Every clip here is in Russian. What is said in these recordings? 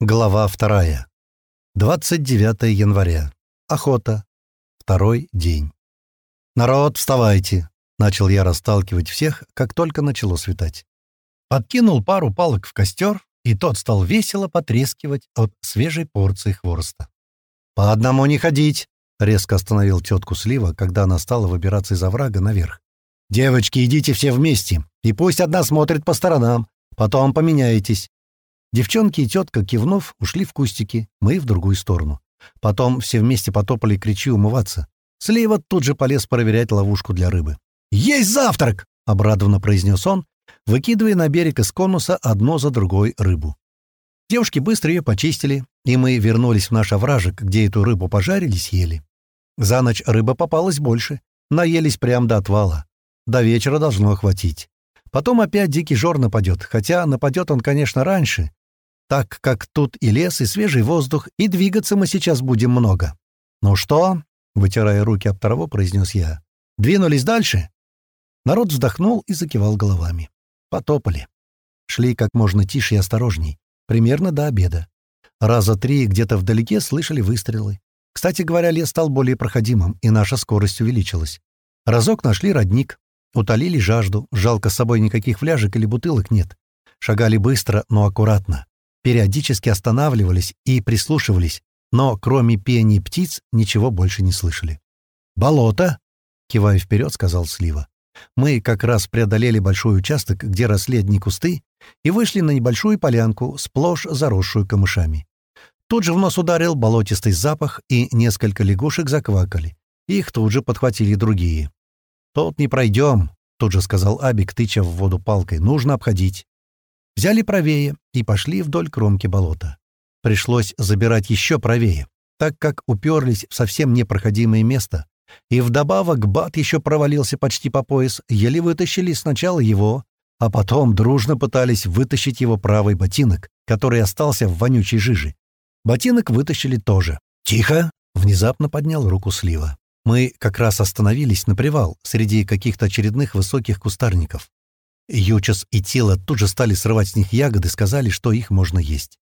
Глава вторая. 29 января. Охота. Второй день. «Народ, вставайте!» — начал я расталкивать всех, как только начало светать. Подкинул пару палок в костер, и тот стал весело потрескивать от свежей порции хвороста. «По одному не ходить!» — резко остановил тетку Слива, когда она стала выбираться из оврага наверх. «Девочки, идите все вместе, и пусть одна смотрит по сторонам, потом поменяетесь. Девчонки и тетка, кивнув, ушли в кустики, мы в другую сторону. Потом все вместе потопали к речи умываться. Слева тут же полез проверять ловушку для рыбы. «Есть завтрак!» — обрадованно произнес он, выкидывая на берег из конуса одно за другой рыбу. Девушки быстро ее почистили, и мы вернулись в наш овражек, где эту рыбу пожарили, съели. За ночь рыба попалась больше, наелись прямо до отвала. До вечера должно хватить. Потом опять дикий жор нападет, хотя нападет он, конечно, раньше, так как тут и лес, и свежий воздух, и двигаться мы сейчас будем много. «Ну что?» — вытирая руки об траву, произнес я. «Двинулись дальше?» Народ вздохнул и закивал головами. Потопали. Шли как можно тише и осторожней, примерно до обеда. Раза три где-то вдалеке слышали выстрелы. Кстати говоря, лес стал более проходимым, и наша скорость увеличилась. Разок нашли родник, утолили жажду, жалко с собой никаких фляжек или бутылок нет. Шагали быстро, но аккуратно периодически останавливались и прислушивались, но кроме пения птиц ничего больше не слышали. «Болото!» — кивая вперед, сказал Слива. Мы как раз преодолели большой участок, где росли одни кусты, и вышли на небольшую полянку, сплошь заросшую камышами. Тут же в нос ударил болотистый запах, и несколько лягушек заквакали. Их тут же подхватили другие. «Тут не пройдем», — тут же сказал Абик, тыча в воду палкой. «Нужно обходить». Взяли правее и пошли вдоль кромки болота. Пришлось забирать еще правее, так как уперлись в совсем непроходимое место. И вдобавок Бат еще провалился почти по пояс, еле вытащили сначала его, а потом дружно пытались вытащить его правый ботинок, который остался в вонючей жиже. Ботинок вытащили тоже. «Тихо!» — внезапно поднял руку Слива. Мы как раз остановились на привал среди каких-то очередных высоких кустарников. Ючас и Тила тут же стали срывать с них ягоды, сказали, что их можно есть.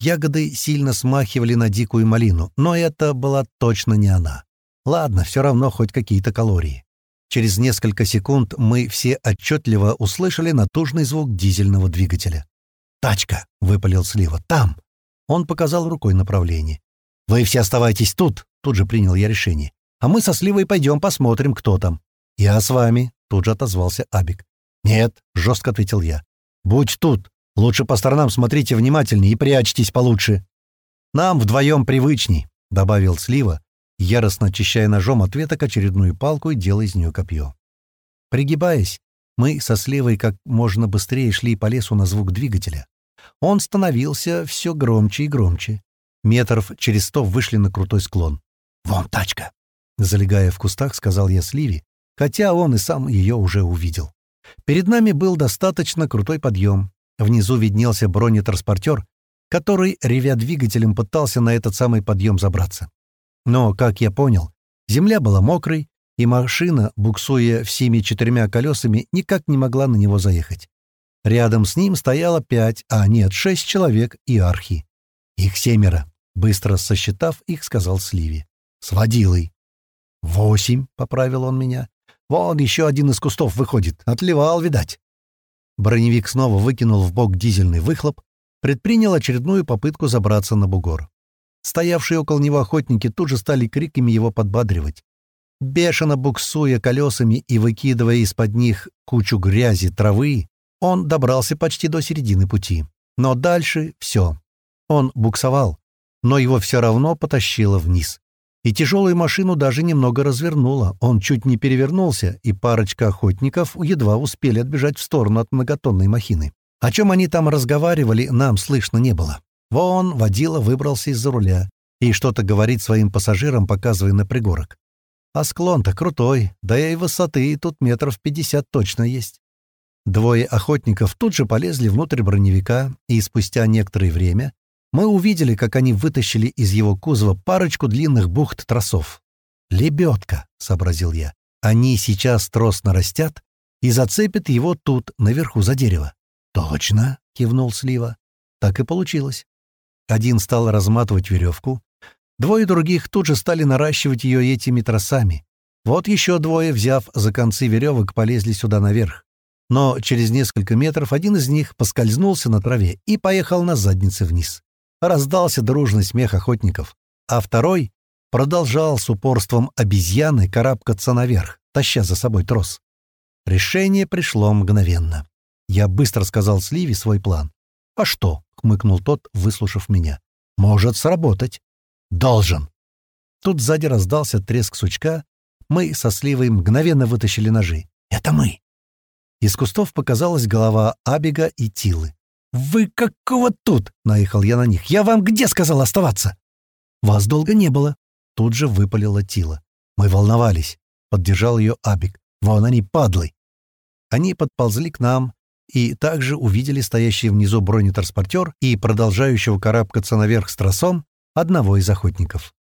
Ягоды сильно смахивали на дикую малину, но это была точно не она. Ладно, все равно хоть какие-то калории. Через несколько секунд мы все отчетливо услышали натужный звук дизельного двигателя. «Тачка!» — выпалил Слива. «Там!» Он показал рукой направление. «Вы все оставайтесь тут!» — тут же принял я решение. «А мы со Сливой пойдем посмотрим, кто там». «Я с вами!» — тут же отозвался Абик. «Нет», — жестко ответил я. «Будь тут. Лучше по сторонам смотрите внимательнее и прячьтесь получше». «Нам вдвоем привычней», — добавил Слива, яростно очищая ножом от веток очередную палку и делая из нее копье. Пригибаясь, мы со Сливой как можно быстрее шли по лесу на звук двигателя. Он становился все громче и громче. Метров через сто вышли на крутой склон. «Вон тачка!» Залегая в кустах, сказал я Сливе, хотя он и сам ее уже увидел. Перед нами был достаточно крутой подъем. Внизу виднелся бронетранспортер, который, ревя двигателем, пытался на этот самый подъем забраться. Но, как я понял, земля была мокрой, и машина, буксуя всеми четырьмя колесами, никак не могла на него заехать. Рядом с ним стояло пять, а нет, шесть человек и архи. Их семеро. Быстро сосчитав их, сказал Сливи. «С водилой». «Восемь», — поправил он меня. Вон еще один из кустов выходит. Отливал, видать. Броневик снова выкинул в бок дизельный выхлоп, предпринял очередную попытку забраться на бугор. Стоявшие около него охотники тут же стали криками его подбадривать. Бешено буксуя колесами и выкидывая из-под них кучу грязи, травы, он добрался почти до середины пути. Но дальше все. Он буксовал, но его все равно потащило вниз. И тяжелую машину даже немного развернуло. Он чуть не перевернулся, и парочка охотников едва успели отбежать в сторону от многотонной махины. О чем они там разговаривали, нам слышно не было. Вон водила выбрался из-за руля и что-то говорит своим пассажирам, показывая на пригорок. А склон-то крутой, да и высоты тут метров пятьдесят точно есть. Двое охотников тут же полезли внутрь броневика, и спустя некоторое время мы увидели, как они вытащили из его кузова парочку длинных бухт-тросов. «Лебедка», — сообразил я. «Они сейчас трос нарастят и зацепят его тут, наверху за дерево». «Точно», — кивнул Слива. Так и получилось. Один стал разматывать веревку, двое других тут же стали наращивать ее этими тросами. Вот еще двое, взяв за концы веревок, полезли сюда наверх. Но через несколько метров один из них поскользнулся на траве и поехал на заднице вниз. Раздался дружный смех охотников, а второй продолжал с упорством обезьяны карабкаться наверх, таща за собой трос. Решение пришло мгновенно. Я быстро сказал Сливе свой план. «А что?» — хмыкнул тот, выслушав меня. «Может сработать». «Должен». Тут сзади раздался треск сучка. Мы со Сливой мгновенно вытащили ножи. «Это мы!» Из кустов показалась голова Абига и Тилы. «Вы какого тут?» — наехал я на них. «Я вам где сказал оставаться?» «Вас долго не было», — тут же выпалила Тила. «Мы волновались», — поддержал ее Абиг. «Вон они, падлы!» Они подползли к нам, и также увидели стоящий внизу бронетранспортер и продолжающего карабкаться наверх с тросом одного из охотников.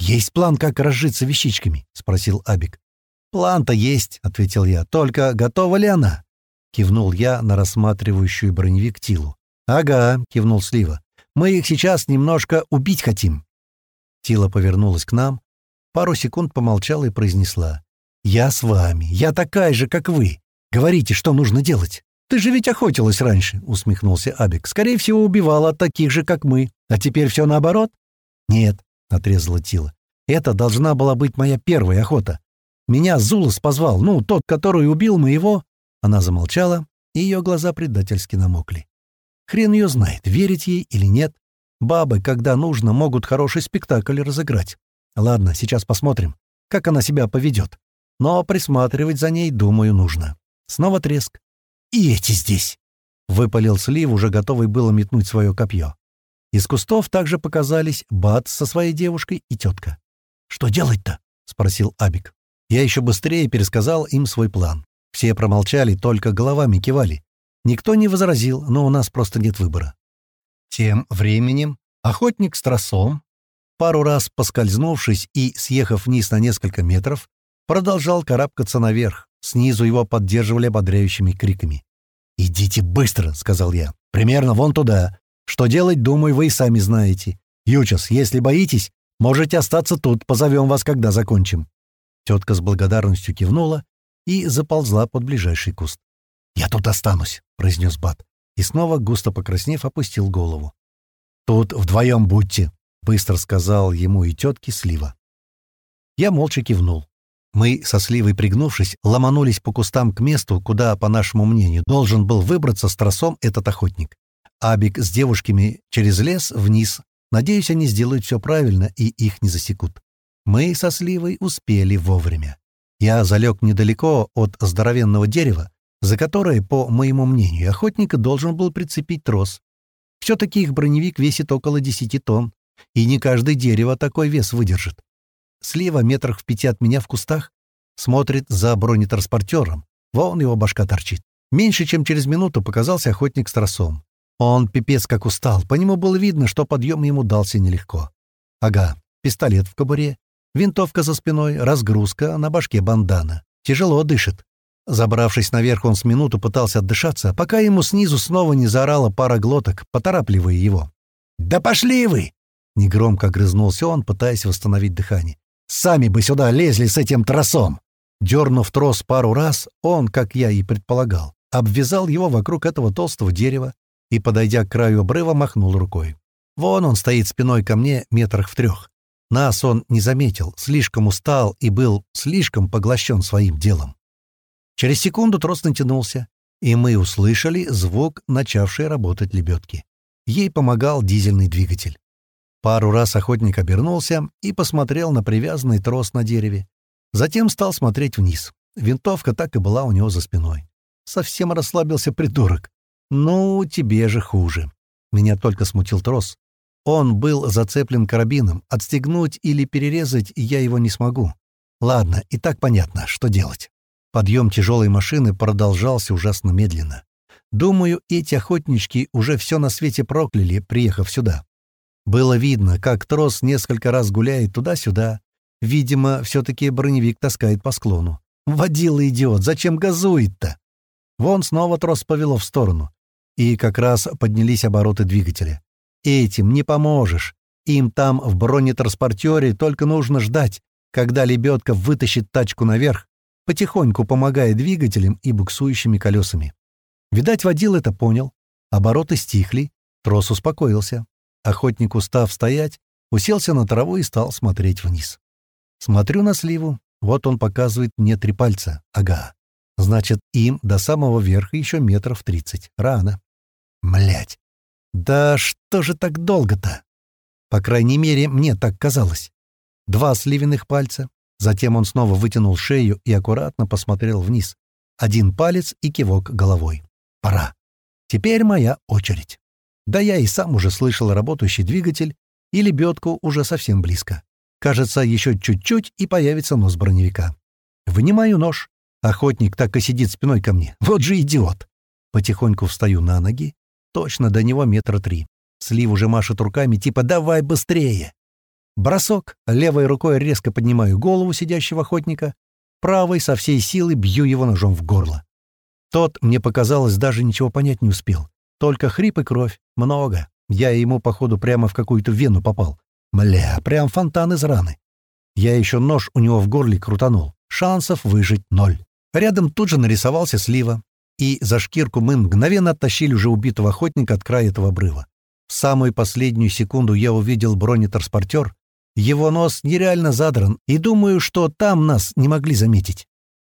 «Есть план, как разжиться вещичками?» — спросил Абик. «План-то есть», — ответил я. «Только готова ли она?» — кивнул я на рассматривающую броневик Тилу. «Ага», — кивнул Слива. «Мы их сейчас немножко убить хотим». Тила повернулась к нам, пару секунд помолчала и произнесла. «Я с вами. Я такая же, как вы. Говорите, что нужно делать». «Ты же ведь охотилась раньше», — усмехнулся Абик. «Скорее всего, убивала таких же, как мы. А теперь все наоборот?» «Нет», — отрезала Тила. «Это должна была быть моя первая охота. Меня Зулас позвал, ну, тот, который убил моего...» Она замолчала, и ее глаза предательски намокли. Хрен ее знает, верить ей или нет. Бабы, когда нужно, могут хороший спектакль разыграть. Ладно, сейчас посмотрим, как она себя поведет. Но присматривать за ней, думаю, нужно. Снова треск и эти здесь!» — выпалил слив, уже готовый было метнуть свое копье. Из кустов также показались Бат со своей девушкой и тетка. «Что делать-то?» — спросил Абик. Я еще быстрее пересказал им свой план. Все промолчали, только головами кивали. Никто не возразил, но у нас просто нет выбора. Тем временем охотник с тросом, пару раз поскользнувшись и съехав вниз на несколько метров, продолжал карабкаться наверх. Снизу его поддерживали ободряющими криками. «Идите быстро», — сказал я. «Примерно вон туда. Что делать, думаю, вы и сами знаете. Ючас, если боитесь, можете остаться тут, позовем вас, когда закончим». Тетка с благодарностью кивнула и заползла под ближайший куст. «Я тут останусь», — произнес Бат. И снова, густо покраснев, опустил голову. «Тут вдвоем будьте», — быстро сказал ему и тетке Слива. Я молча кивнул. Мы, со сливой пригнувшись, ломанулись по кустам к месту, куда, по нашему мнению, должен был выбраться с тросом этот охотник. Абик с девушками через лес вниз. Надеюсь, они сделают все правильно и их не засекут. Мы со сливой успели вовремя. Я залег недалеко от здоровенного дерева, за которое, по моему мнению, охотника должен был прицепить трос. Все-таки их броневик весит около 10 тонн, и не каждое дерево такой вес выдержит. Слева, метрах в пяти от меня в кустах, смотрит за бронетранспортером. Вон его башка торчит. Меньше чем через минуту показался охотник с тросом. Он пипец как устал, по нему было видно, что подъем ему дался нелегко. Ага, пистолет в кобуре, винтовка за спиной, разгрузка, на башке бандана. Тяжело дышит. Забравшись наверх, он с минуту пытался отдышаться, пока ему снизу снова не заорала пара глоток, поторапливая его. «Да пошли вы!» — негромко огрызнулся он, пытаясь восстановить дыхание. Сами бы сюда лезли с этим тросом!» Дернув трос пару раз, он, как я и предполагал, обвязал его вокруг этого толстого дерева и, подойдя к краю обрыва, махнул рукой. Вон он стоит спиной ко мне метрах в трех. Нас он не заметил, слишком устал и был слишком поглощен своим делом. Через секунду трос натянулся, и мы услышали звук, начавшей работать лебедки. Ей помогал дизельный двигатель. Пару раз охотник обернулся и посмотрел на привязанный трос на дереве. Затем стал смотреть вниз. Винтовка так и была у него за спиной. Совсем расслабился придурок. «Ну, тебе же хуже». Меня только смутил трос. Он был зацеплен карабином. Отстегнуть или перерезать я его не смогу. Ладно, и так понятно, что делать. Подъем тяжелой машины продолжался ужасно медленно. Думаю, эти охотнички уже все на свете прокляли, приехав сюда. Было видно, как трос несколько раз гуляет туда-сюда. Видимо, все-таки броневик таскает по склону. Водила идиот, зачем газует-то? Вон снова трос повело в сторону. И как раз поднялись обороты двигателя. Этим не поможешь. Им там в бронетранспортере только нужно ждать, когда лебедка вытащит тачку наверх, потихоньку помогая двигателям и буксующими колесами. Видать, водил это понял. Обороты стихли, трос успокоился. Охотник, устав стоять, уселся на траву и стал смотреть вниз. Смотрю на сливу, вот он показывает мне три пальца. Ага. Значит, им до самого верха еще метров тридцать. Рано. Млять. Да что же так долго-то? По крайней мере, мне так казалось. Два сливенных пальца. Затем он снова вытянул шею и аккуратно посмотрел вниз. Один палец и кивок головой. Пора. Теперь моя очередь. Да я и сам уже слышал работающий двигатель, и лебедку уже совсем близко. Кажется, еще чуть-чуть, и появится нос броневика. Вынимаю нож. Охотник так и сидит спиной ко мне. Вот же идиот. Потихоньку встаю на ноги. Точно до него метра три. Слив уже машет руками, типа «давай быстрее». Бросок. Левой рукой резко поднимаю голову сидящего охотника. Правой со всей силы бью его ножом в горло. Тот, мне показалось, даже ничего понять не успел. Только хрип и кровь. Много. Я ему, походу, прямо в какую-то вену попал. Мля, прям фонтан из раны. Я еще нож у него в горле крутанул. Шансов выжить ноль. Рядом тут же нарисовался слива. И за шкирку мы мгновенно оттащили уже убитого охотника от края этого обрыва. В самую последнюю секунду я увидел бронетранспортер. Его нос нереально задран, и думаю, что там нас не могли заметить.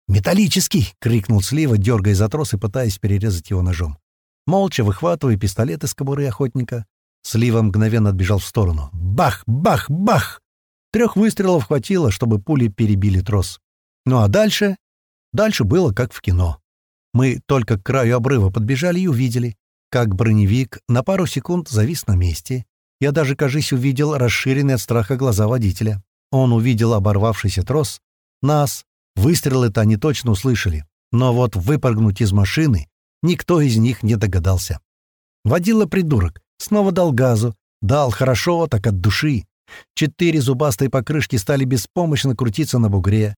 «Металлический!» — крикнул Слива, дергая за трос и пытаясь перерезать его ножом. Молча выхватывая пистолет из кобуры охотника, Слива мгновенно отбежал в сторону. Бах! Бах! Бах! Трех выстрелов хватило, чтобы пули перебили трос. Ну а дальше? Дальше было как в кино. Мы только к краю обрыва подбежали и увидели, как броневик на пару секунд завис на месте. Я даже, кажись, увидел расширенные от страха глаза водителя. Он увидел оборвавшийся трос, нас. Выстрелы-то они точно услышали. Но вот выпрыгнуть из машины никто из них не догадался. Водила придурок, Снова дал газу. Дал хорошо, так от души. Четыре зубастые покрышки стали беспомощно крутиться на бугре.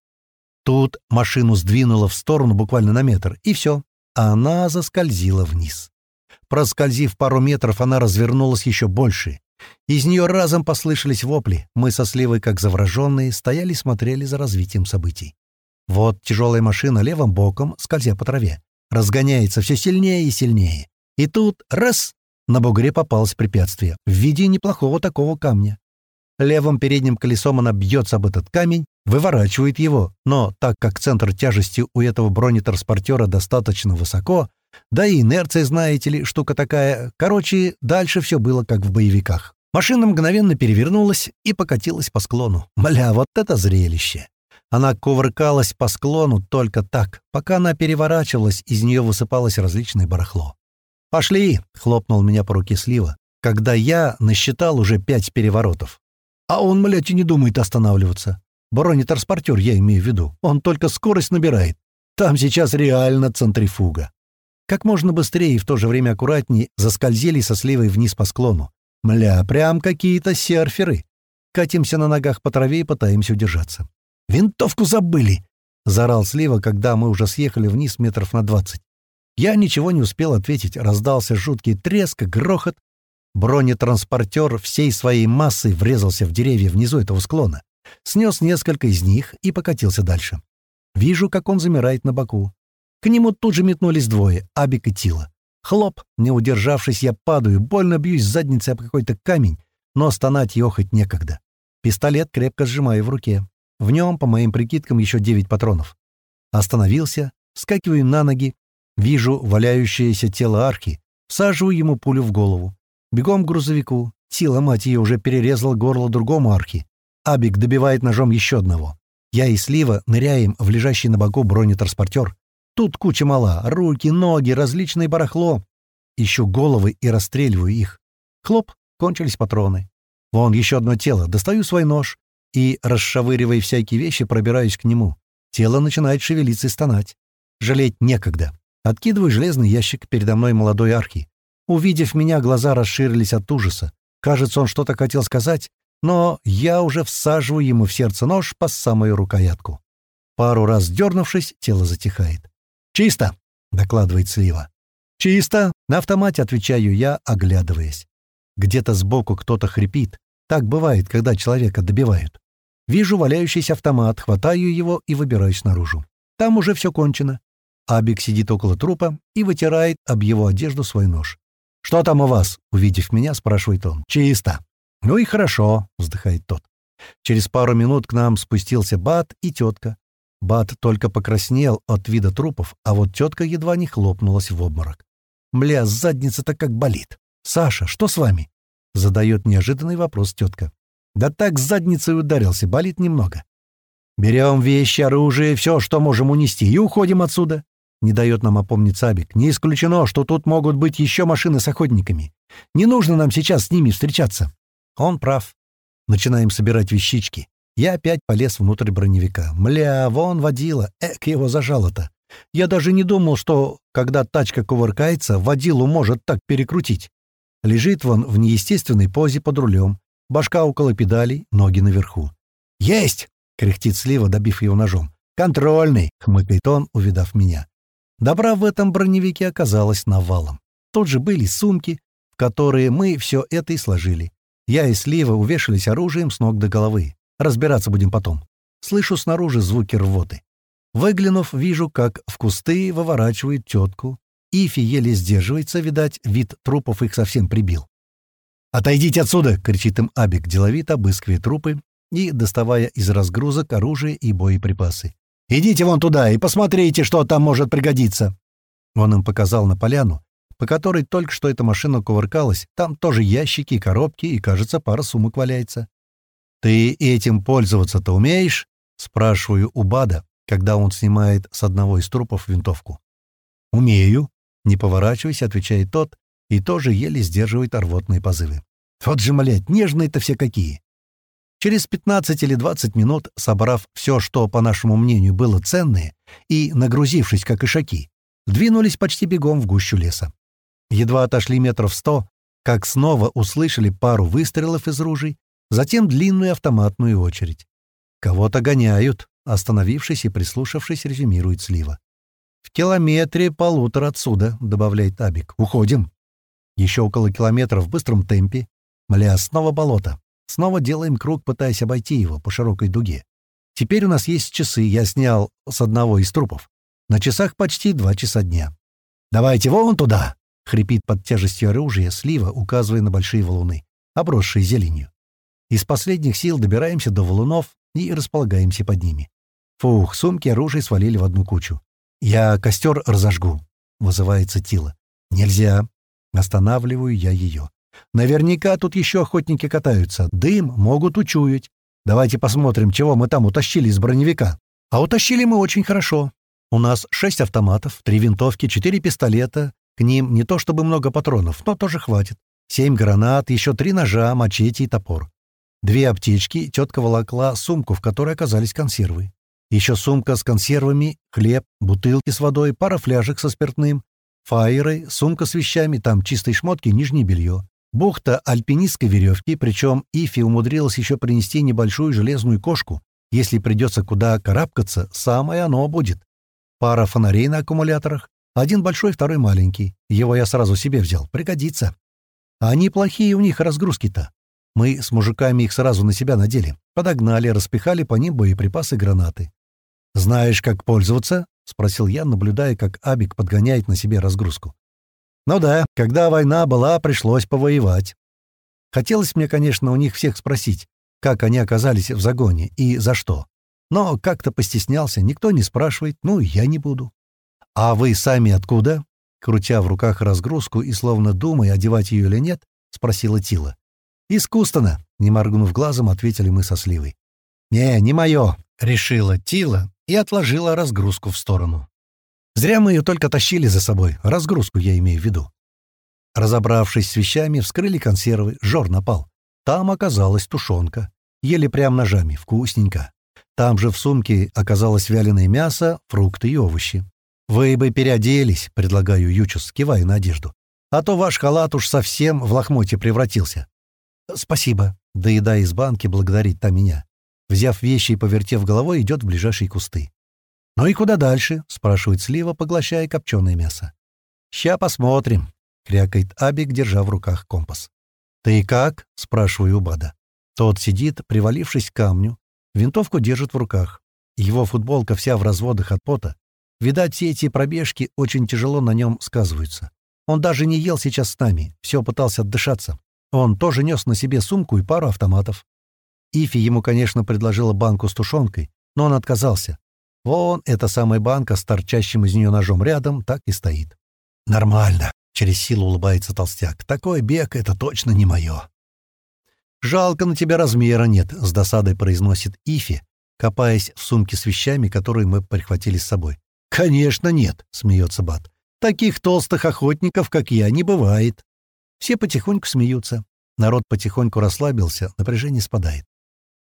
Тут машину сдвинуло в сторону буквально на метр, и все. Она заскользила вниз. Проскользив пару метров, она развернулась еще больше. Из нее разом послышались вопли. Мы со Сливой, как завраженные, стояли и смотрели за развитием событий. Вот тяжелая машина левым боком, скользя по траве, разгоняется все сильнее и сильнее. И тут — раз! На бугре попалось препятствие в виде неплохого такого камня. Левым передним колесом она бьется об этот камень, выворачивает его, но так как центр тяжести у этого бронетранспортера достаточно высоко, да и инерция, знаете ли, штука такая, короче, дальше все было как в боевиках. Машина мгновенно перевернулась и покатилась по склону. Мля, вот это зрелище! Она кувыркалась по склону только так. Пока она переворачивалась, из нее высыпалось различное барахло. «Пошли!» — хлопнул меня по руке Слива, когда я насчитал уже пять переворотов. А он, млядь, и не думает останавливаться. Бронетранспортер, я имею в виду. Он только скорость набирает. Там сейчас реально центрифуга. Как можно быстрее и в то же время аккуратнее заскользили со сливой вниз по склону. Мля, прям какие-то серферы. Катимся на ногах по траве и пытаемся удержаться. «Винтовку забыли!» — заорал Слива, когда мы уже съехали вниз метров на двадцать. Я ничего не успел ответить. Раздался жуткий треск, грохот. Бронетранспортер всей своей массой врезался в деревья внизу этого склона, снес несколько из них и покатился дальше. Вижу, как он замирает на боку. К нему тут же метнулись двое — Абик и Тила. Хлоп! Не удержавшись, я падаю, больно бьюсь задницей об какой-то камень, но стонать ехать некогда. Пистолет крепко сжимаю в руке. В нем, по моим прикидкам, еще девять патронов. Остановился, вскакиваю на ноги, Вижу валяющееся тело архи, всаживаю ему пулю в голову. Бегом к грузовику. Сила, мать ее, уже перерезала горло другому архи. Абик добивает ножом еще одного. Я и Слива ныряем в лежащий на боку бронетранспортер. Тут куча мала, руки, ноги, различные барахло. Ищу головы и расстреливаю их. Хлоп, кончились патроны. Вон еще одно тело. Достаю свой нож и, расшавыривая всякие вещи, пробираюсь к нему. Тело начинает шевелиться и стонать. Жалеть некогда. Откидываю железный ящик передо мной молодой архи. Увидев меня, глаза расширились от ужаса. Кажется, он что-то хотел сказать, но я уже всаживаю ему в сердце нож по самую рукоятку. Пару раз дернувшись, тело затихает. «Чисто!» — докладывает Слива. «Чисто!» — на автомате отвечаю я, оглядываясь. Где-то сбоку кто-то хрипит. Так бывает, когда человека добивают. Вижу валяющийся автомат, хватаю его и выбираюсь наружу. Там уже все кончено. Абик сидит около трупа и вытирает об его одежду свой нож. «Что там у вас?» — увидев меня, спрашивает он. «Чисто». «Ну и хорошо», — вздыхает тот. Через пару минут к нам спустился Бат и тетка. Бат только покраснел от вида трупов, а вот тетка едва не хлопнулась в обморок. «Мля, задница-то как болит!» «Саша, что с вами?» — задает неожиданный вопрос тетка. «Да так задницей ударился, болит немного». «Берем вещи, оружие, все, что можем унести, и уходим отсюда», — не дает нам опомниться Абик. «Не исключено, что тут могут быть еще машины с охотниками. Не нужно нам сейчас с ними встречаться». Он прав. Начинаем собирать вещички. Я опять полез внутрь броневика. Мля, вон водила, эк его зажало-то. Я даже не думал, что, когда тачка кувыркается, водилу может так перекрутить. Лежит вон в неестественной позе под рулем, башка около педалей, ноги наверху. «Есть!» — кряхтит слива, добив его ножом. «Контрольный!» — хмыкает он, увидав меня. Добра в этом броневике оказалось навалом. Тут же были сумки, в которые мы все это и сложили. Я и Слива увешались оружием с ног до головы. Разбираться будем потом. Слышу снаружи звуки рвоты. Выглянув, вижу, как в кусты выворачивает тетку, Ифи еле сдерживается, видать, вид трупов их совсем прибил. «Отойдите отсюда!» — кричит им Абик, деловито обыскивая трупы и доставая из разгрузок оружие и боеприпасы. «Идите вон туда и посмотрите, что там может пригодиться!» Он им показал на поляну, по которой только что эта машина кувыркалась. Там тоже ящики, коробки и, кажется, пара сумок валяется. «Ты этим пользоваться-то умеешь?» — спрашиваю у Бада, когда он снимает с одного из трупов винтовку. «Умею», не поворачиваясь, отвечает тот, и тоже еле сдерживает рвотные позывы. Вот же, млядь, нежные-то все какие. Через 15 или 20 минут, собрав все, что, по нашему мнению, было ценное, и, нагрузившись, как ишаки, двинулись почти бегом в гущу леса. Едва отошли метров сто, как снова услышали пару выстрелов из ружей, затем длинную автоматную очередь. «Кого-то гоняют», — остановившись и прислушавшись, резюмирует Слива. «В километре полутора отсюда», — добавляет Абик. «Уходим». Еще около километра в быстром темпе. Мля, снова болото. Снова делаем круг, пытаясь обойти его по широкой дуге. Теперь у нас есть часы, я снял с одного из трупов. На часах почти два часа дня. «Давайте вон туда!» — хрипит под тяжестью оружия слива, указывая на большие валуны, обросшие зеленью. Из последних сил добираемся до валунов и располагаемся под ними. Фух, сумки оружия свалили в одну кучу. «Я костер разожгу», — вызывается Тила. «Нельзя». Останавливаю я ее. «Наверняка тут еще охотники катаются. Дым могут учуять. Давайте посмотрим, чего мы там утащили из броневика». А утащили мы очень хорошо. У нас шесть автоматов, три винтовки, четыре пистолета. К ним не то чтобы много патронов, но тоже хватит. Семь гранат, еще три ножа, мачете и топор. Две аптечки, тетка волокла сумку, в которой оказались консервы. Еще сумка с консервами, хлеб, бутылки с водой, пара фляжек со спиртным, фаеры, сумка с вещами, там чистые шмотки, нижнее белье. Бухта альпинистской веревки, причем Ифи умудрилась еще принести небольшую железную кошку. Если придется куда карабкаться, самое оно будет. Пара фонарей на аккумуляторах. Один большой, второй маленький. Его я сразу себе взял. Пригодится. А они плохие у них разгрузки-то. Мы с мужиками их сразу на себя надели. Подогнали, распихали по ним боеприпасы гранаты. «Знаешь, как пользоваться?» — спросил я, наблюдая, как Абик подгоняет на себе разгрузку. «Ну да, когда война была, пришлось повоевать. Хотелось мне, конечно, у них всех спросить, как они оказались в загоне и за что. Но как-то постеснялся, никто не спрашивает, ну я не буду. «А вы сами откуда?» Крутя в руках разгрузку и словно думая, одевать ее или нет, спросила Тила. «Искусственно», — не моргнув глазом, ответили мы со Сливой. «Не, не мое», — решила Тила и отложила разгрузку в сторону. Зря мы ее только тащили за собой, разгрузку я имею в виду. Разобравшись с вещами, вскрыли консервы, жор напал. Там оказалась тушенка. Ели прям ножами, вкусненько. Там же в сумке оказалось вяленое мясо, фрукты и овощи. «Вы бы переоделись», — предлагаю Ючус, кивая на одежду. «А то ваш халат уж совсем в лохмотье превратился». «Спасибо», — доедая из банки, благодарит та меня. Взяв вещи и повертев головой, идет в ближайшие кусты. «Ну и куда дальше?» — спрашивает Слива, поглощая копченое мясо. «Ща посмотрим», — крякает Абик, держа в руках компас. «Ты как?» — спрашиваю у Бада. Тот сидит, привалившись к камню, винтовку держит в руках. Его футболка вся в разводах от пота. Видать, все эти пробежки очень тяжело на нем сказываются. Он даже не ел сейчас с нами, все пытался отдышаться. Он тоже нес на себе сумку и пару автоматов. Ифи ему, конечно, предложила банку с тушенкой, но он отказался. Вон эта самая банка с торчащим из нее ножом рядом так и стоит. «Нормально», — через силу улыбается толстяк. «Такой бег — это точно не мое». «Жалко на тебя размера нет», — с досадой произносит Ифи, копаясь в сумке с вещами, которые мы прихватили с собой. «Конечно нет», — смеется Бат. «Таких толстых охотников, как я, не бывает». Все потихоньку смеются. Народ потихоньку расслабился, напряжение спадает.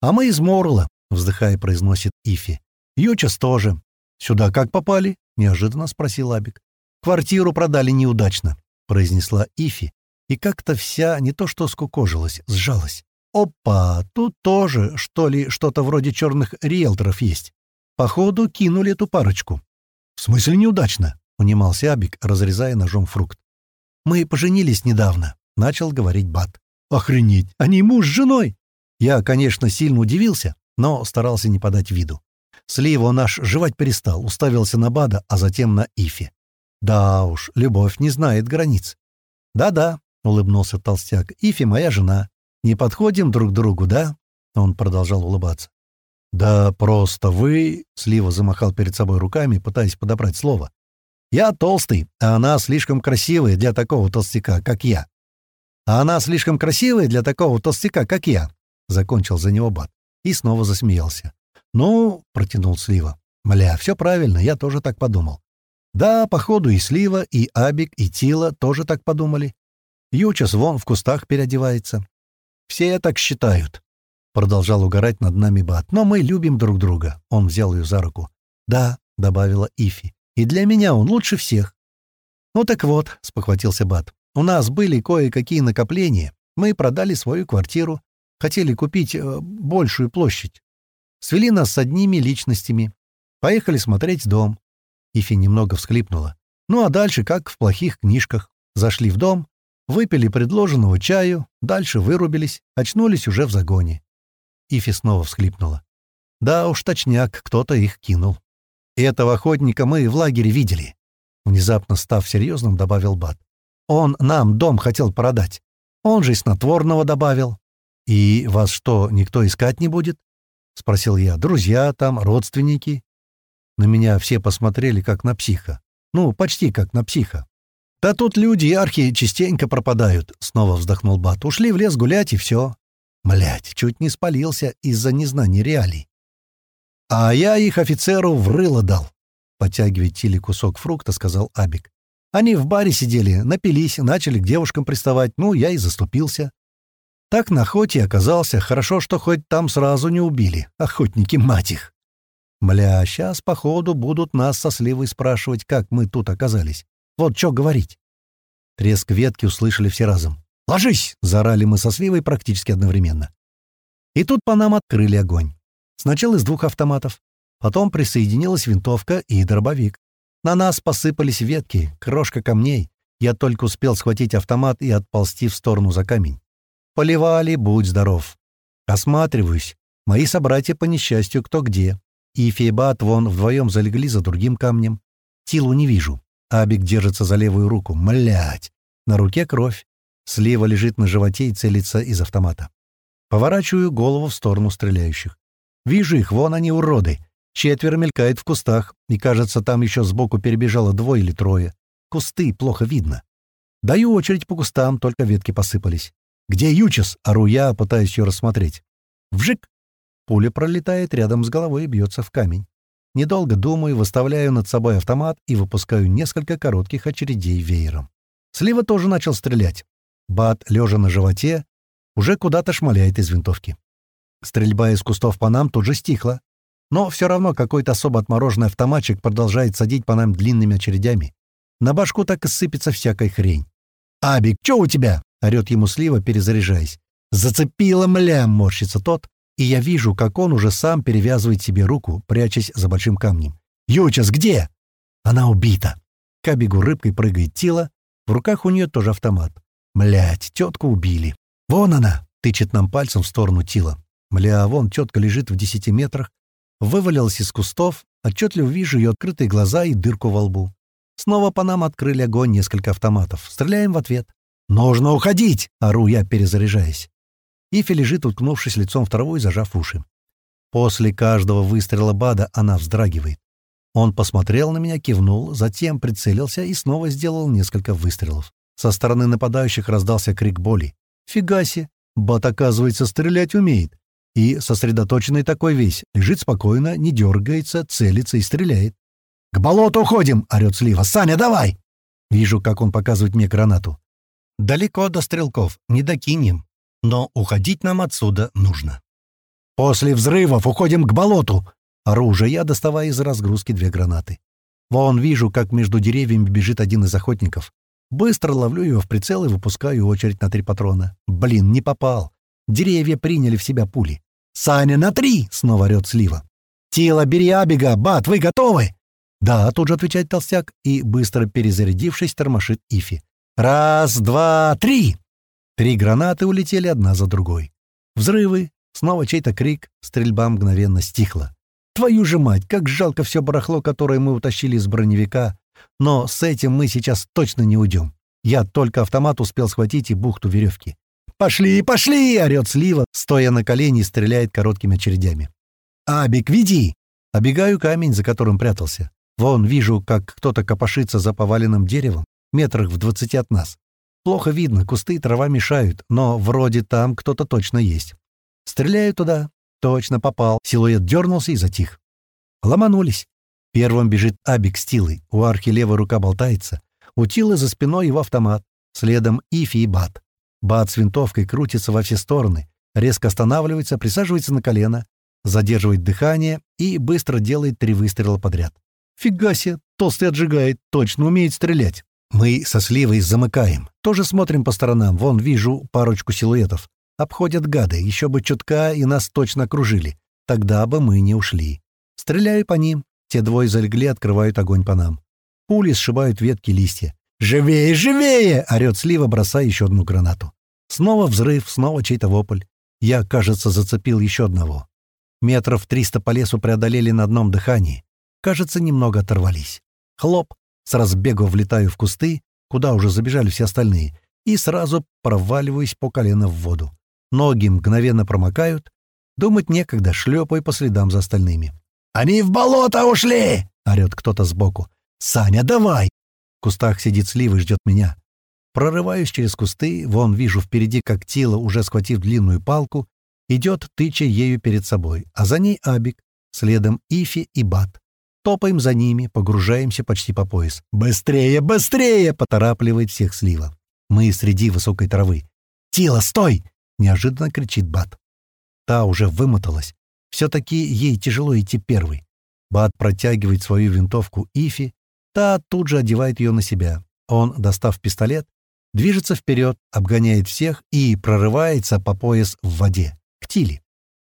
«А мы из Морла», — вздыхая, произносит Ифи. «Ючас тоже». «Сюда как попали?» — неожиданно спросил Абик. «Квартиру продали неудачно», — произнесла Ифи. И как-то вся не то что скукожилась, сжалась. «Опа! Тут тоже, что ли, что-то вроде черных риэлторов есть. Походу, кинули эту парочку». «В смысле неудачно?» — унимался Абик, разрезая ножом фрукт. «Мы поженились недавно», — начал говорить Бат. «Охренеть! Они муж с женой!» Я, конечно, сильно удивился, но старался не подать виду. Слива наш жевать перестал, уставился на Бада, а затем на Ифи. Да уж, любовь не знает границ. «Да-да», — улыбнулся толстяк, — «Ифи моя жена. Не подходим друг другу, да?» Он продолжал улыбаться. «Да просто вы...» — Слива замахал перед собой руками, пытаясь подобрать слово. «Я толстый, а она слишком красивая для такого толстяка, как я». «А она слишком красивая для такого толстяка, как я», — закончил за него Бат. И снова засмеялся. «Ну», — протянул Слива. «Мля, все правильно, я тоже так подумал». «Да, походу и Слива, и Абик, и Тила тоже так подумали. Ючас вон в кустах переодевается. Все так считают», — продолжал угорать над нами Бат. «Но мы любим друг друга». Он взял ее за руку. «Да», — добавила Ифи. «И для меня он лучше всех». «Ну так вот», — спохватился Бат. «У нас были кое-какие накопления. Мы продали свою квартиру. Хотели купить э, большую площадь. Свели нас с одними личностями. Поехали смотреть дом. Ифи немного всхлипнула. Ну а дальше, как в плохих книжках. Зашли в дом, выпили предложенного чаю, дальше вырубились, очнулись уже в загоне. Ифи снова всхлипнула. Да уж точняк, кто-то их кинул. И этого охотника мы в лагере видели. Внезапно став серьезным, добавил Бат. Он нам дом хотел продать. Он же и снотворного добавил. И вас что, никто искать не будет? — спросил я. «Друзья там, родственники?» На меня все посмотрели, как на психа. Ну, почти как на психа. «Да тут люди и архи частенько пропадают», — снова вздохнул Бат. «Ушли в лес гулять, и все». Млять, чуть не спалился из-за незнания реалий. «А я их офицеру в рыло дал», — потягивая Тиле кусок фрукта, сказал Абик. «Они в баре сидели, напились, начали к девушкам приставать, ну, я и заступился. Так на охоте оказался. Хорошо, что хоть там сразу не убили. Охотники, мать их. Мля, сейчас, походу, будут нас со сливой спрашивать, как мы тут оказались. Вот что говорить. Треск ветки услышали все разом. «Ложись!» — заорали мы со сливой практически одновременно. И тут по нам открыли огонь. Сначала из двух автоматов. Потом присоединилась винтовка и дробовик. На нас посыпались ветки, крошка камней. Я только успел схватить автомат и отползти в сторону за камень. Поливали, будь здоров. Осматриваюсь. Мои собратья, по несчастью, кто где. И Фейбат вон вдвоем залегли за другим камнем. Тилу не вижу. Абик держится за левую руку. Млять! На руке кровь. Слева лежит на животе и целится из автомата. Поворачиваю голову в сторону стреляющих. Вижу их, вон они, уроды. Четверо мелькает в кустах, и, кажется, там еще сбоку перебежало двое или трое. Кусты плохо видно. Даю очередь по кустам, только ветки посыпались. «Где Ючес?» — ору я, пытаюсь ее рассмотреть. Вжик! Пуля пролетает рядом с головой и бьется в камень. Недолго думаю, выставляю над собой автомат и выпускаю несколько коротких очередей веером. Слива тоже начал стрелять. Бат, лежа на животе, уже куда-то шмаляет из винтовки. Стрельба из кустов по нам тут же стихла. Но все равно какой-то особо отмороженный автоматчик продолжает садить по нам длинными очередями. На башку так и сыпется всякая хрень. «Абик, что у тебя?» Орёт ему слива, перезаряжаясь. «Зацепила мля!» — морщится тот, и я вижу, как он уже сам перевязывает себе руку, прячась за большим камнем. «Ючас, где?» «Она убита!» К бегу рыбкой прыгает тело, в руках у нее тоже автомат. Млять, тетку убили. «Вон она!» — тычет нам пальцем в сторону Тила. Мля, вон тетка лежит в десяти метрах, вывалилась из кустов, отчетливо вижу ее открытые глаза и дырку во лбу. Снова по нам открыли огонь несколько автоматов. Стреляем в ответ. «Нужно уходить!» — ору я, перезаряжаясь. Ифи лежит, уткнувшись лицом в траву и зажав уши. После каждого выстрела Бада она вздрагивает. Он посмотрел на меня, кивнул, затем прицелился и снова сделал несколько выстрелов. Со стороны нападающих раздался крик боли. «Фига себе! Бат, оказывается, стрелять умеет. И сосредоточенный такой весь. Лежит спокойно, не дергается, целится и стреляет. «К болоту уходим!» — орёт Слива. «Саня, давай!» Вижу, как он показывает мне гранату. «Далеко до стрелков, не докинем. Но уходить нам отсюда нужно». «После взрывов уходим к болоту!» Оружие я доставая из разгрузки две гранаты. Вон вижу, как между деревьями бежит один из охотников. Быстро ловлю его в прицел и выпускаю очередь на три патрона. Блин, не попал. Деревья приняли в себя пули. «Саня, на три!» — снова орёт Слива. «Тила, бери Абига! Бат, вы готовы?» «Да», — тут же отвечает толстяк и, быстро перезарядившись, тормошит Ифи. «Раз, два, три!» Три гранаты улетели одна за другой. Взрывы, снова чей-то крик, стрельба мгновенно стихла. Твою же мать, как жалко все барахло, которое мы утащили из броневика. Но с этим мы сейчас точно не уйдем. Я только автомат успел схватить и бухту веревки. «Пошли, пошли!» — орёт Слива, стоя на колени и стреляет короткими очередями. «Абик, веди!» Обегаю камень, за которым прятался. Вон, вижу, как кто-то копошится за поваленным деревом, метрах в двадцати от нас. Плохо видно, кусты и трава мешают, но вроде там кто-то точно есть. Стреляю туда, Точно попал. Силуэт дернулся и затих. Ломанулись. Первым бежит Абик с Тилой. У архи левая рука болтается. У Тилы за спиной его автомат. Следом Ифи и Бат. Бат с винтовкой крутится во все стороны. Резко останавливается, присаживается на колено, задерживает дыхание и быстро делает три выстрела подряд. Фига себе, толстый отжигает, точно умеет стрелять. Мы со сливой замыкаем. Тоже смотрим по сторонам. Вон вижу парочку силуэтов. Обходят гады, еще бы чутка, и нас точно окружили. Тогда бы мы не ушли. Стреляю по ним. Те двое залегли, открывают огонь по нам. Пули сшибают ветки листья. «Живее, живее!» — орёт Слива, бросая еще одну гранату. Снова взрыв, снова чей-то вопль. Я, кажется, зацепил еще одного. Метров триста по лесу преодолели на одном дыхании. Кажется, немного оторвались. Хлоп, с разбегу влетаю в кусты, куда уже забежали все остальные, и сразу проваливаюсь по колено в воду. Ноги мгновенно промокают. Думать некогда, шлепай по следам за остальными. «Они в болото ушли!» — орёт кто-то сбоку. «Саня, давай!» В кустах сидит слива и ждет меня. Прорываюсь через кусты, вон вижу впереди, как тело, уже схватив длинную палку, идет, тыча ею перед собой, а за ней Абик, следом Ифи и Бат. Топаем за ними, погружаемся почти по пояс. «Быстрее, быстрее!» — поторапливает всех слива. Мы среди высокой травы. «Тила, стой!» — неожиданно кричит Бат. Та уже вымоталась. Все-таки ей тяжело идти первой. Бат протягивает свою винтовку Ифи, та тут же одевает ее на себя. Он, достав пистолет, движется вперед, обгоняет всех и прорывается по пояс в воде, к Тиле.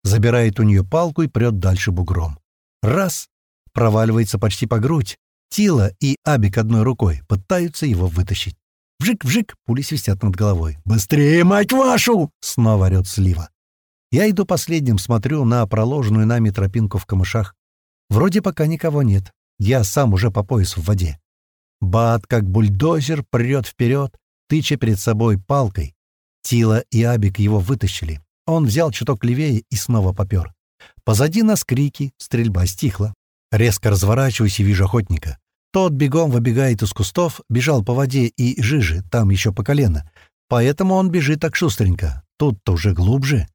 Забирает у нее палку и прет дальше бугром. Раз! Проваливается почти по грудь. Тила и Абик одной рукой пытаются его вытащить. Вжик-вжик, пули свистят над головой. «Быстрее, мать вашу!» — снова орёт слива. Я иду последним, смотрю на проложенную нами тропинку в камышах. Вроде пока никого нет. Я сам уже по пояс в воде. Бат, как бульдозер, прет вперед, тыча перед собой палкой. Тила и Абик его вытащили. Он взял чуток левее и снова попер. Позади нас крики, стрельба стихла. Резко разворачиваюсь и вижу охотника. Тот бегом выбегает из кустов, бежал по воде и жиже, там еще по колено. Поэтому он бежит так шустренько. Тут-то уже глубже.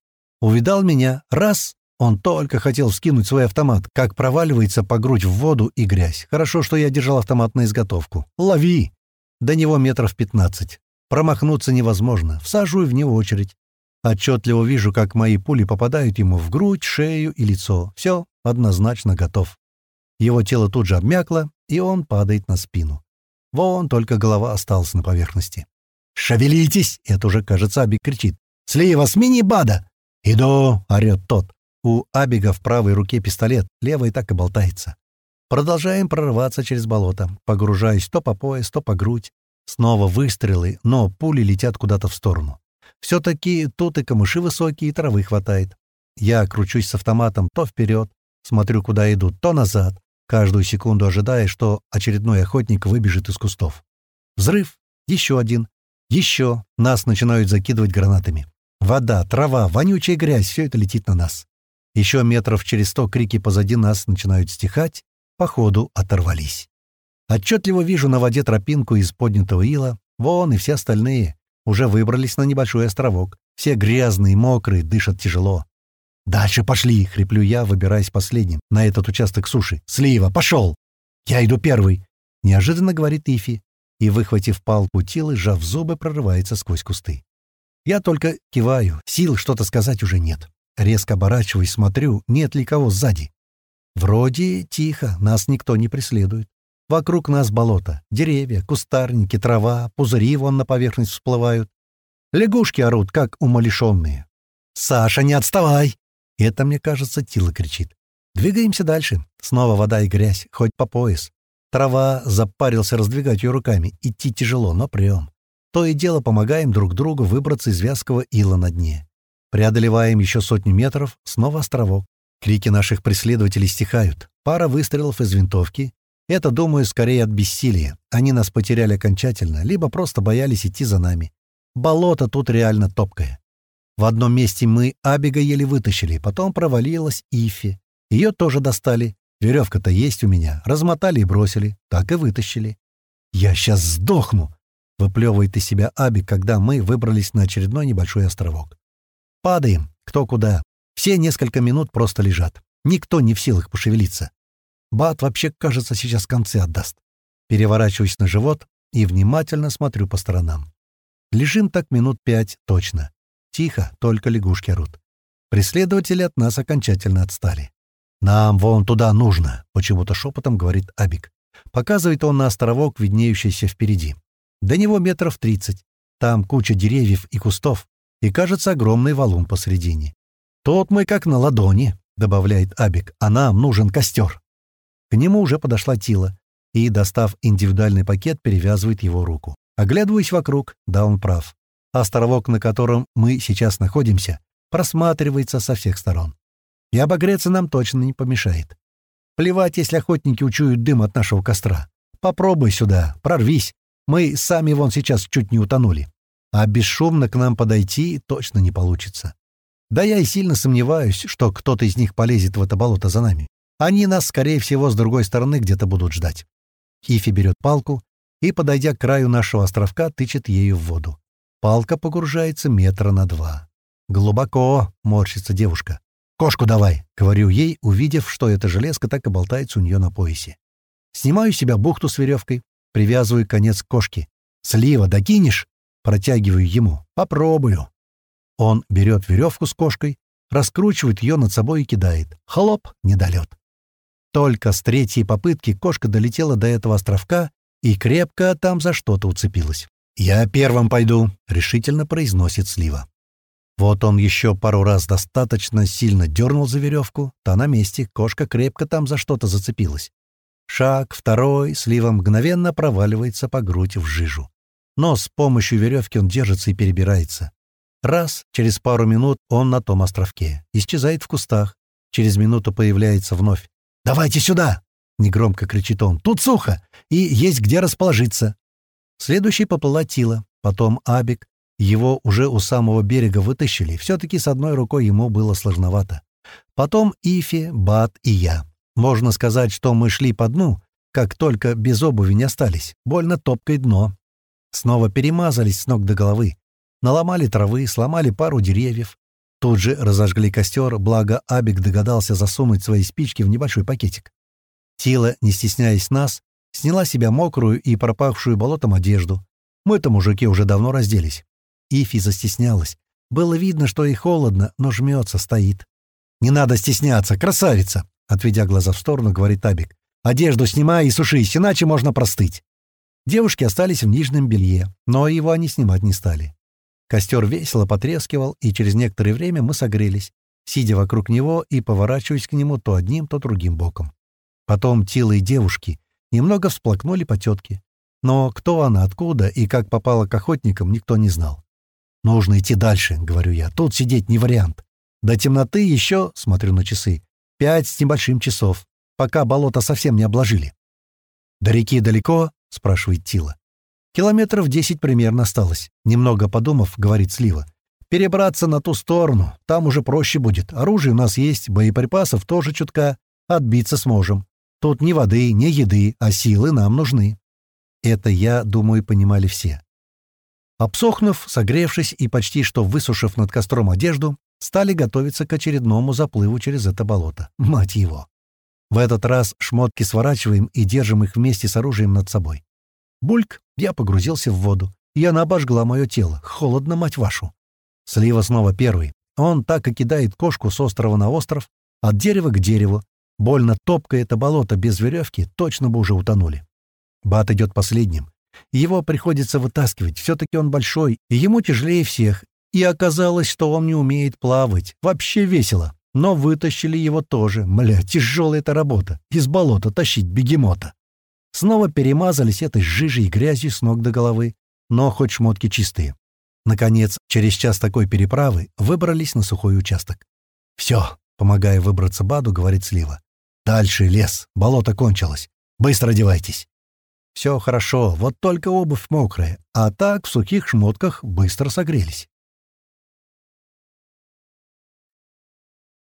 Увидал меня. Раз. Он только хотел скинуть свой автомат, как проваливается по грудь в воду и грязь. Хорошо, что я держал автомат на изготовку. Лови! До него метров пятнадцать. Промахнуться невозможно. Всаживаю в него очередь. Отчетливо вижу, как мои пули попадают ему в грудь, шею и лицо. Все, однозначно готов. Его тело тут же обмякло, и он падает на спину. Вон только голова осталась на поверхности. «Шевелитесь!» — это уже, кажется, Абик кричит. «Слева, смени Бада!» «Иду!» — орёт тот. У Абига в правой руке пистолет, левой так и болтается. Продолжаем прорываться через болото, погружаясь то по пояс, то по грудь. Снова выстрелы, но пули летят куда-то в сторону. Все-таки тут и камыши высокие, и травы хватает. Я кручусь с автоматом то вперед, смотрю, куда идут, то назад, каждую секунду ожидая, что очередной охотник выбежит из кустов. Взрыв. Еще один. Еще. Нас начинают закидывать гранатами. Вода, трава, вонючая грязь — все это летит на нас. Еще метров через сто крики позади нас начинают стихать, походу оторвались. Отчетливо вижу на воде тропинку из поднятого ила. Вон и все остальные уже выбрались на небольшой островок. Все грязные, мокрые, дышат тяжело. «Дальше пошли!» — хриплю я, выбираясь последним на этот участок суши. «Слива, пошел!» «Я иду первый!» — неожиданно говорит Ифи. И, выхватив палку Тилы, сжав зубы, прорывается сквозь кусты. Я только киваю, сил что-то сказать уже нет. Резко оборачиваюсь, смотрю, нет ли кого сзади. Вроде тихо, нас никто не преследует. Вокруг нас болото, деревья, кустарники, трава, пузыри вон на поверхность всплывают. Лягушки орут, как умалишенные. «Саша, не отставай!» Это, мне кажется, Тила кричит. Двигаемся дальше. Снова вода и грязь, хоть по пояс. Трава, запарился раздвигать ее руками. Идти тяжело, но прям. То и дело помогаем друг другу выбраться из вязкого ила на дне. Преодолеваем еще сотню метров, снова островок. Крики наших преследователей стихают. Пара выстрелов из винтовки. Это, думаю, скорее от бессилия. Они нас потеряли окончательно, либо просто боялись идти за нами. Болото тут реально топкое. В одном месте мы Абига еле вытащили, потом провалилась Ифи. Ее тоже достали. Веревка-то есть у меня. Размотали и бросили. Так и вытащили. «Я сейчас сдохну!» — выплевывает из себя Абиг, когда мы выбрались на очередной небольшой островок. Падаем, кто куда. Все несколько минут просто лежат. Никто не в силах пошевелиться. Бат вообще, кажется, сейчас концы отдаст. Переворачиваюсь на живот и внимательно смотрю по сторонам. Лежим так минут пять точно. Тихо, только лягушки орут. Преследователи от нас окончательно отстали. «Нам вон туда нужно», — почему-то шепотом говорит Абик. Показывает он на островок, виднеющийся впереди. До него метров тридцать. Там куча деревьев и кустов, и, кажется, огромный валун посредине. «Тот мы как на ладони», — добавляет Абик, — «а нам нужен костер». К нему уже подошла Тила и, достав индивидуальный пакет, перевязывает его руку. Оглядываюсь вокруг, да, он прав. Островок, на котором мы сейчас находимся, просматривается со всех сторон. И обогреться нам точно не помешает. Плевать, если охотники учуют дым от нашего костра. Попробуй сюда, прорвись. Мы сами вон сейчас чуть не утонули. А бесшумно к нам подойти точно не получится. Да я и сильно сомневаюсь, что кто-то из них полезет в это болото за нами. Они нас, скорее всего, с другой стороны где-то будут ждать. Хифи берет палку и, подойдя к краю нашего островка, тычет ею в воду. Палка погружается метра на два. «Глубоко!» — морщится девушка. «Кошку давай!» — говорю ей, увидев, что эта железка так и болтается у нее на поясе. Снимаю себя бухту с веревкой, привязываю конец к кошке. «Слива, докинешь?» — протягиваю ему. «Попробую». Он берет веревку с кошкой, раскручивает ее над собой и кидает. Хлоп, недолет. Только с третьей попытки кошка долетела до этого островка и крепко там за что-то уцепилась. «Я первым пойду», — решительно произносит Слива. Вот он еще пару раз достаточно сильно дернул за веревку, та на месте, кошка крепко там за что-то зацепилась. Шаг, второй, Слива мгновенно проваливается по грудь в жижу. Но с помощью веревки он держится и перебирается. Раз, через пару минут он на том островке. Исчезает в кустах. Через минуту появляется вновь. «Давайте сюда!» — негромко кричит он. «Тут сухо, и есть где расположиться». Следующий поплыла Тила, потом Абик. Его уже у самого берега вытащили, все-таки с одной рукой ему было сложновато. Потом Ифи, Бат и я. Можно сказать, что мы шли по дну, как только без обуви не остались. Больно топкое дно. Снова перемазались с ног до головы. Наломали травы, сломали пару деревьев. Тут же разожгли костер, благо Абик догадался засунуть свои спички в небольшой пакетик. Тила, не стесняясь нас, Сняла себя мокрую и пропахшую болотом одежду. Мы-то, мужики, уже давно разделись. Ифи застеснялась. Было видно, что ей холодно, но жмется, стоит. «Не надо стесняться, красавица!» Отведя глаза в сторону, говорит Абик. «Одежду снимай и сушись, иначе можно простыть». Девушки остались в нижнем белье, но его они снимать не стали. Костер весело потрескивал, и через некоторое время мы согрелись, сидя вокруг него и поворачиваясь к нему то одним, то другим боком. Потом Тила и девушки Немного всплакнули по тетке. Но кто она, откуда и как попала к охотникам, никто не знал. «Нужно идти дальше», — говорю я. «Тут сидеть не вариант. До темноты еще, — смотрю на часы, — пять с небольшим часов, пока болото совсем не обложили». «До реки далеко?» — спрашивает Тила. «Километров десять примерно осталось», — немного подумав, говорит Слива. «Перебраться на ту сторону, там уже проще будет. Оружие у нас есть, боеприпасов тоже чутка. Отбиться сможем. Тут ни воды, ни еды, а силы нам нужны». Это, я думаю, понимали все. Обсохнув, согревшись и почти что высушив над костром одежду, стали готовиться к очередному заплыву через это болото. Мать его! В этот раз шмотки сворачиваем и держим их вместе с оружием над собой. Бульк, я погрузился в воду, и она обожгла мое тело. Холодно, мать вашу. Слива снова первый. Он так и кидает кошку с острова на остров, от дерева к дереву. Больно топкое это болото без веревки, точно бы уже утонули. Бат идет последним. Его приходится вытаскивать, все-таки он большой, и ему тяжелее всех. И оказалось, что он не умеет плавать. Вообще весело. Но вытащили его тоже. Мля, тяжелая эта работа. Из болота тащить бегемота. Снова перемазались этой жижей и грязью с ног до головы. Но хоть шмотки чистые. Наконец, через час такой переправы выбрались на сухой участок. «Все», — помогая выбраться Баду, говорит Слива. «Дальше лес, болото кончилось. Быстро одевайтесь». Все хорошо, вот только обувь мокрая, а так в сухих шмотках быстро согрелись.